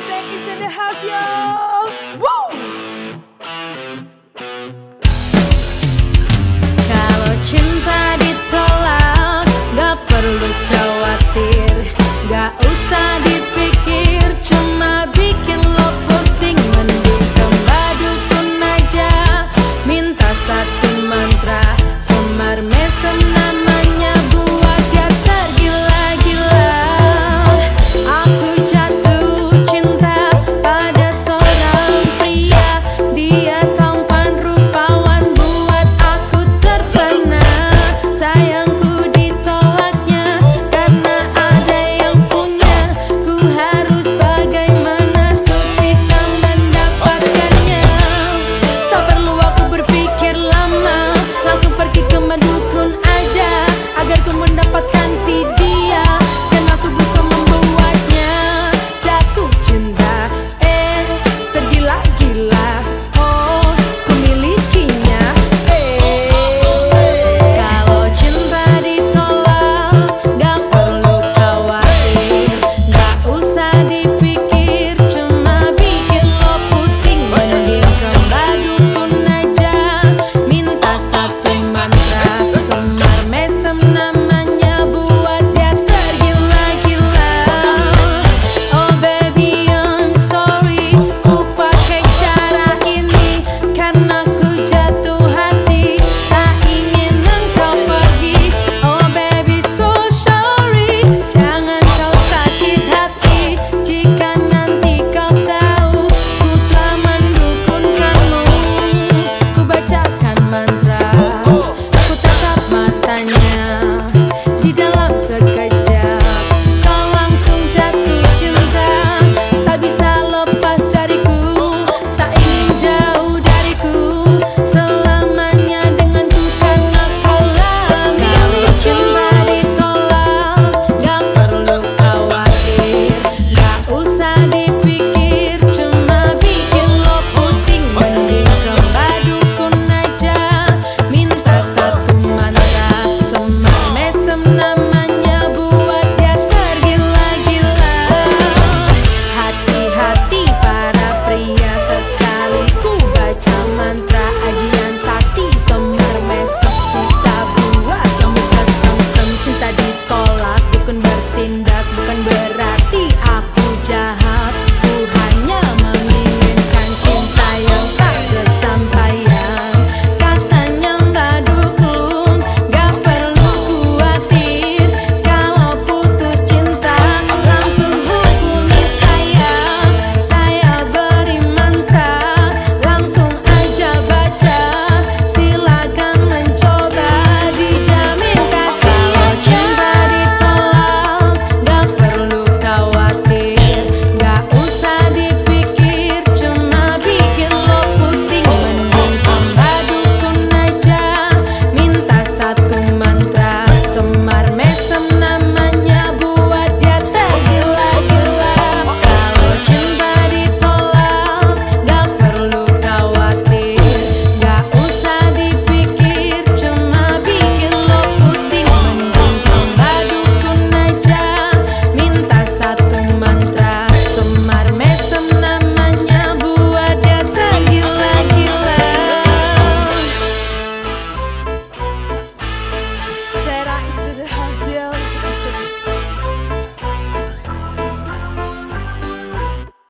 thank is in the house, yo!